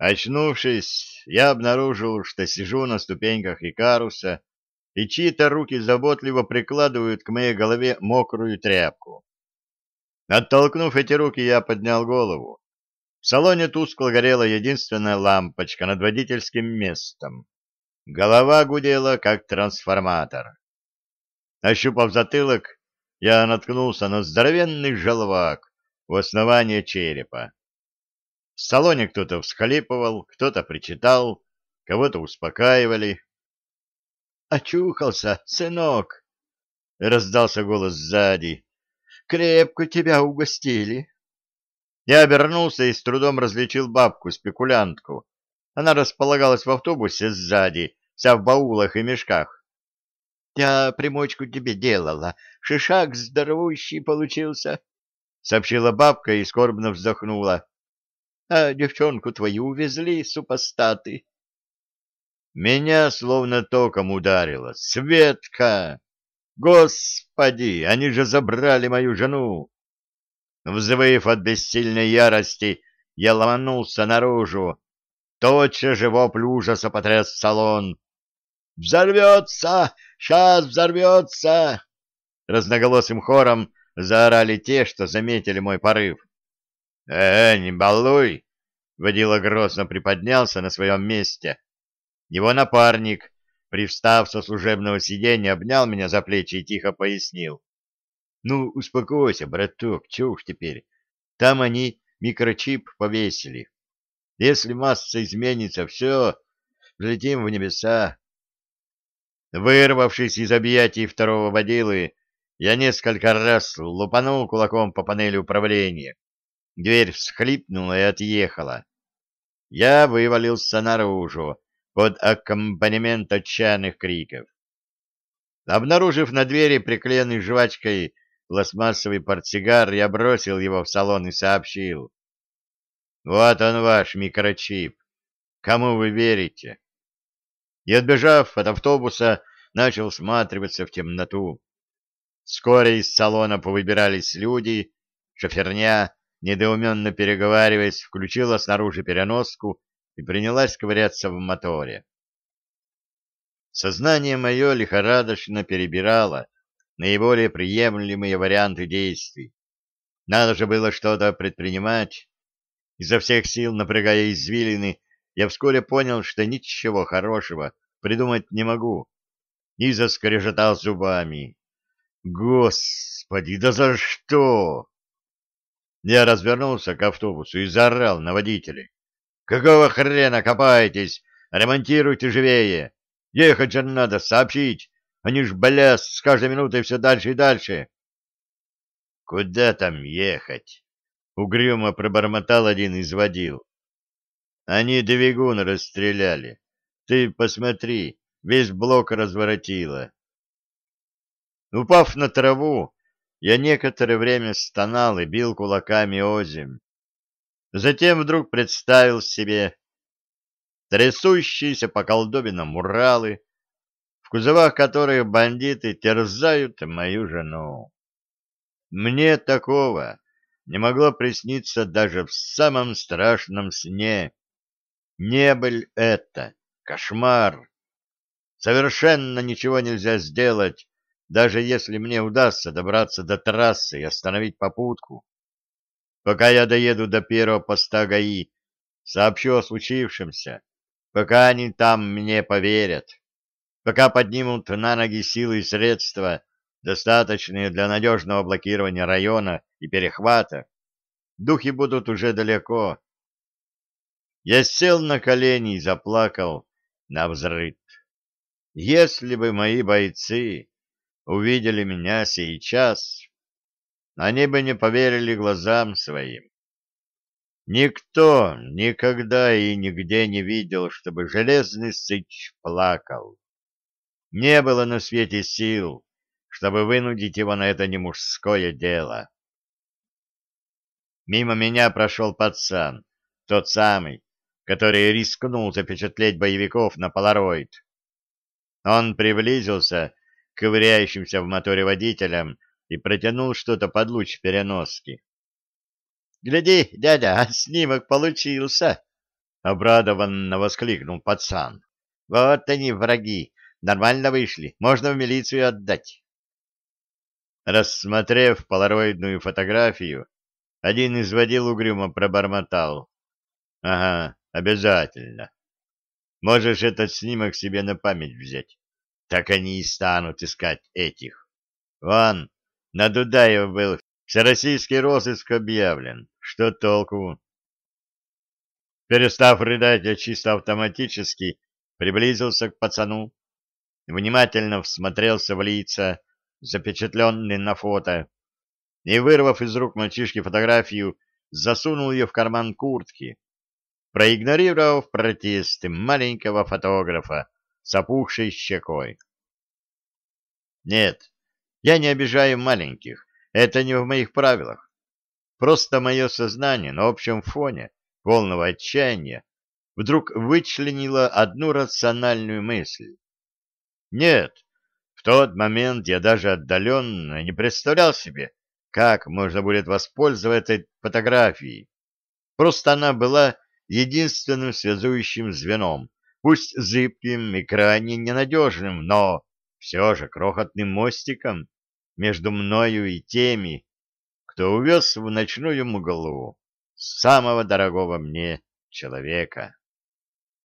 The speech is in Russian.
Очнувшись, я обнаружил, что сижу на ступеньках Икаруса, и чьи-то руки заботливо прикладывают к моей голове мокрую тряпку. Оттолкнув эти руки, я поднял голову. В салоне тускло горела единственная лампочка над водительским местом. Голова гудела, как трансформатор. Ощупав затылок, я наткнулся на здоровенный желвак у основания черепа. В салоне кто-то всхлипывал, кто-то причитал, кого-то успокаивали. «Очухался, сынок!» — раздался голос сзади. «Крепко тебя угостили!» Я обернулся и с трудом различил бабку-спекулянтку. Она располагалась в автобусе сзади, вся в баулах и мешках. «Я примочку тебе делала, шишак здоровущий получился», — сообщила бабка и скорбно вздохнула. «А девчонку твою увезли, супостаты». Меня словно током ударило. «Светка! Господи, они же забрали мою жену!» Взвыв от бессильной ярости, я ломанулся наружу. Тотчас же вопль ужаса потряс салон. «Взорвется! Сейчас взорвется!» Разноголосым хором заорали те, что заметили мой порыв. «Э, не балуй!» Водила грозно приподнялся на своем месте. Его напарник, привстав со служебного сиденья, обнял меня за плечи и тихо пояснил. Ну, успокойся, браток, чего уж теперь. Там они микрочип повесили. Если масса изменится, все, взлетим в небеса. Вырвавшись из объятий второго водилы, я несколько раз лупанул кулаком по панели управления. Дверь всхлипнула и отъехала. Я вывалился наружу под аккомпанемент отчаянных криков. Обнаружив на двери приклеенный жвачкой пластмассовый портсигар, я бросил его в салон и сообщил. «Вот он ваш микрочип. Кому вы верите?» И, отбежав от автобуса, начал всматриваться в темноту. Вскоре из салона повыбирались люди, шоферня, недоуменно переговариваясь, включила снаружи переноску и принялась ковыряться в моторе. Сознание мое лихорадочно перебирало наиболее приемлемые варианты действий. Надо же было что-то предпринимать. Изо всех сил, напрягая извилины, я вскоре понял, что ничего хорошего придумать не могу, и заскрежетал зубами. «Господи, да за что?» Я развернулся к автобусу и заорал на водителей. «Какого хрена копаетесь? Ремонтируйте живее! Ехать же надо, сообщить! Они ж, бляс, с каждой минутой все дальше и дальше. — Куда там ехать? — угрюмо пробормотал один из водил. — Они двигун расстреляли. Ты посмотри, весь блок разворотило. Упав на траву, я некоторое время стонал и бил кулаками озимь. Затем вдруг представил себе трясущиеся по колдобинам Уралы, в кузовах которых бандиты терзают мою жену. Мне такого не могло присниться даже в самом страшном сне. Небыль это, кошмар. Совершенно ничего нельзя сделать, даже если мне удастся добраться до трассы и остановить попутку. Пока я доеду до первого поста ГАИ, сообщу о случившемся, пока они там мне поверят пока поднимут на ноги силы и средства, достаточные для надежного блокирования района и перехвата, духи будут уже далеко. Я сел на колени и заплакал на взрыв. Если бы мои бойцы увидели меня сейчас, они бы не поверили глазам своим. Никто никогда и нигде не видел, чтобы железный сыч плакал. Не было на свете сил, чтобы вынудить его на это немужское дело. Мимо меня прошел пацан, тот самый, который рискнул запечатлеть боевиков на полароид. Он приблизился ковыряющимся в моторе водителям и протянул что-то под луч переноски. — Гляди, дядя, снимок получился! — обрадованно воскликнул пацан. «Вот они, враги, нормально вышли, можно в милицию отдать». Рассмотрев полароидную фотографию, один из водил угрюмо пробормотал. «Ага, обязательно. Можешь этот снимок себе на память взять. Так они и станут искать этих. Вон, на Дудаева был всероссийский розыск объявлен. Что толку?» Перестав рыдать, я чисто автоматически приблизился к пацану, внимательно всмотрелся в лица, запечатленные на фото, и, вырвав из рук мальчишки фотографию, засунул ее в карман куртки, проигнорировав протесты маленького фотографа с опухшей щекой. Нет, я не обижаю маленьких, это не в моих правилах. Просто мое сознание на общем фоне полного отчаяния, вдруг вычленила одну рациональную мысль. Нет, в тот момент я даже отдаленно не представлял себе, как можно будет воспользоваться этой фотографией. Просто она была единственным связующим звеном, пусть зыбким и крайне ненадежным, но все же крохотным мостиком между мною и теми, кто увез в ночную мглу самого дорогого мне человека.